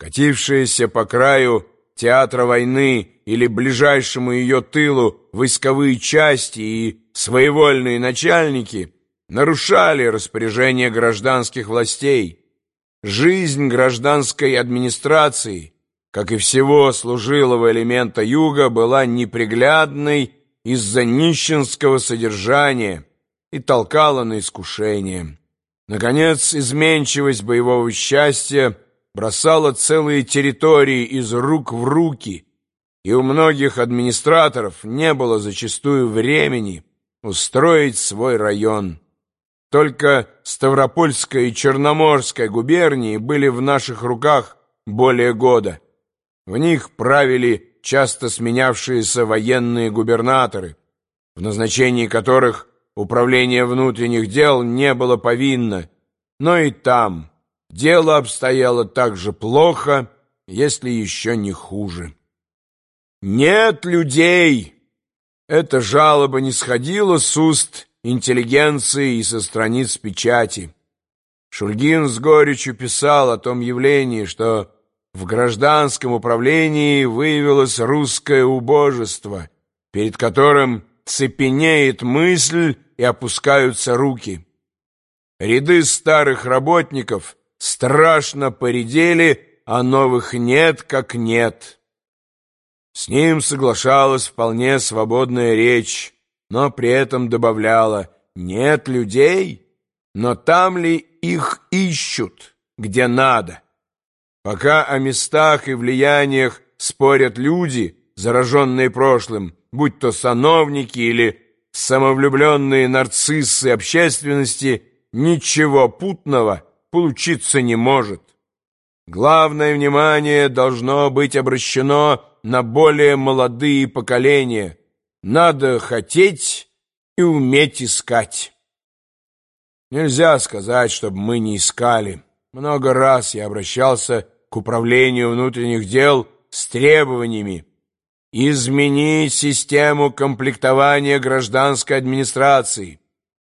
Катившиеся по краю театра войны или ближайшему ее тылу войсковые части и своевольные начальники нарушали распоряжение гражданских властей. Жизнь гражданской администрации, как и всего служилого элемента юга, была неприглядной из-за нищенского содержания и толкала на искушение. Наконец, изменчивость боевого счастья бросала целые территории из рук в руки, и у многих администраторов не было зачастую времени устроить свой район. Только Ставропольская и Черноморская губернии были в наших руках более года. В них правили часто сменявшиеся военные губернаторы, в назначении которых управление внутренних дел не было повинно, но и там дело обстояло так же плохо, если еще не хуже. «Нет людей!» Эта жалоба не сходила с уст интеллигенции и со страниц печати. Шульгин с горечью писал о том явлении, что в гражданском управлении выявилось русское убожество, перед которым цепенеет мысль и опускаются руки. Ряды старых работников страшно поредели, а новых нет как нет. С ним соглашалась вполне свободная речь, но при этом добавляла «нет людей, но там ли их ищут, где надо?» Пока о местах и влияниях спорят люди, зараженные прошлым, будь то сановники или самовлюбленные нарциссы общественности, ничего путного получиться не может. Главное внимание должно быть обращено на более молодые поколения. Надо хотеть и уметь искать. Нельзя сказать, чтобы мы не искали. Много раз я обращался к управлению внутренних дел с требованиями изменить систему комплектования гражданской администрации,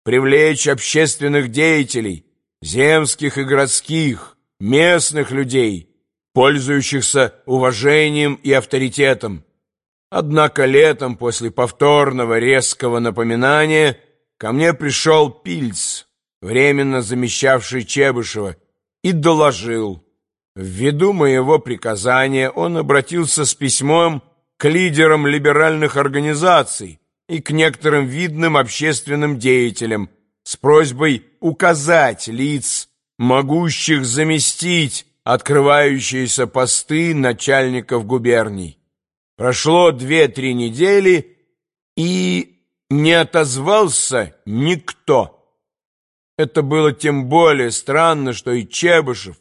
привлечь общественных деятелей, земских и городских, местных людей, пользующихся уважением и авторитетом. Однако летом, после повторного резкого напоминания, ко мне пришел Пильц, временно замещавший Чебышева, и доложил. Ввиду моего приказания он обратился с письмом к лидерам либеральных организаций и к некоторым видным общественным деятелям с просьбой указать лиц, могущих заместить открывающиеся посты начальников губерний. Прошло две-три недели, и не отозвался никто. Это было тем более странно, что и Чебышев,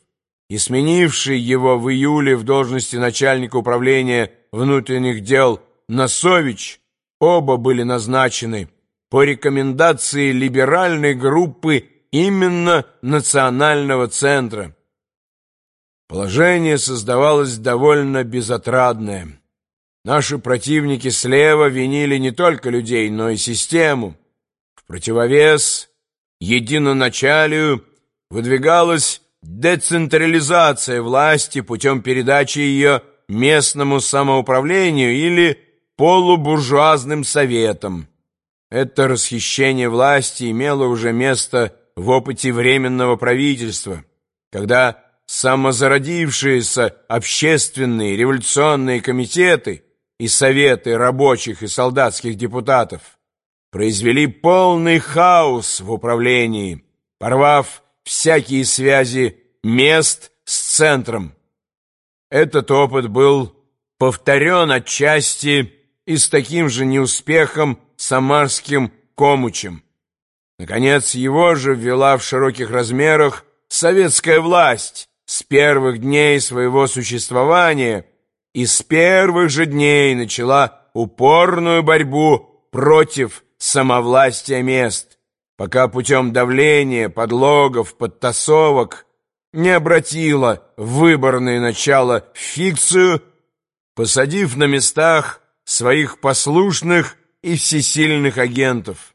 и сменивший его в июле в должности начальника управления внутренних дел Носович, оба были назначены по рекомендации либеральной группы именно Национального центра. Положение создавалось довольно безотрадное. Наши противники слева винили не только людей, но и систему. В противовес единоначалию выдвигалась децентрализация власти путем передачи ее местному самоуправлению или полубуржуазным советам. Это расхищение власти имело уже место в опыте Временного правительства, когда самозародившиеся общественные революционные комитеты и советы рабочих и солдатских депутатов произвели полный хаос в управлении, порвав всякие связи мест с центром. Этот опыт был повторен отчасти и с таким же неуспехом самарским комучем. Наконец, его же ввела в широких размерах советская власть с первых дней своего существования и с первых же дней начала упорную борьбу против самовластия мест, пока путем давления, подлогов, подтасовок не обратила выборное начало в фикцию, посадив на местах своих послушных и всесильных агентов.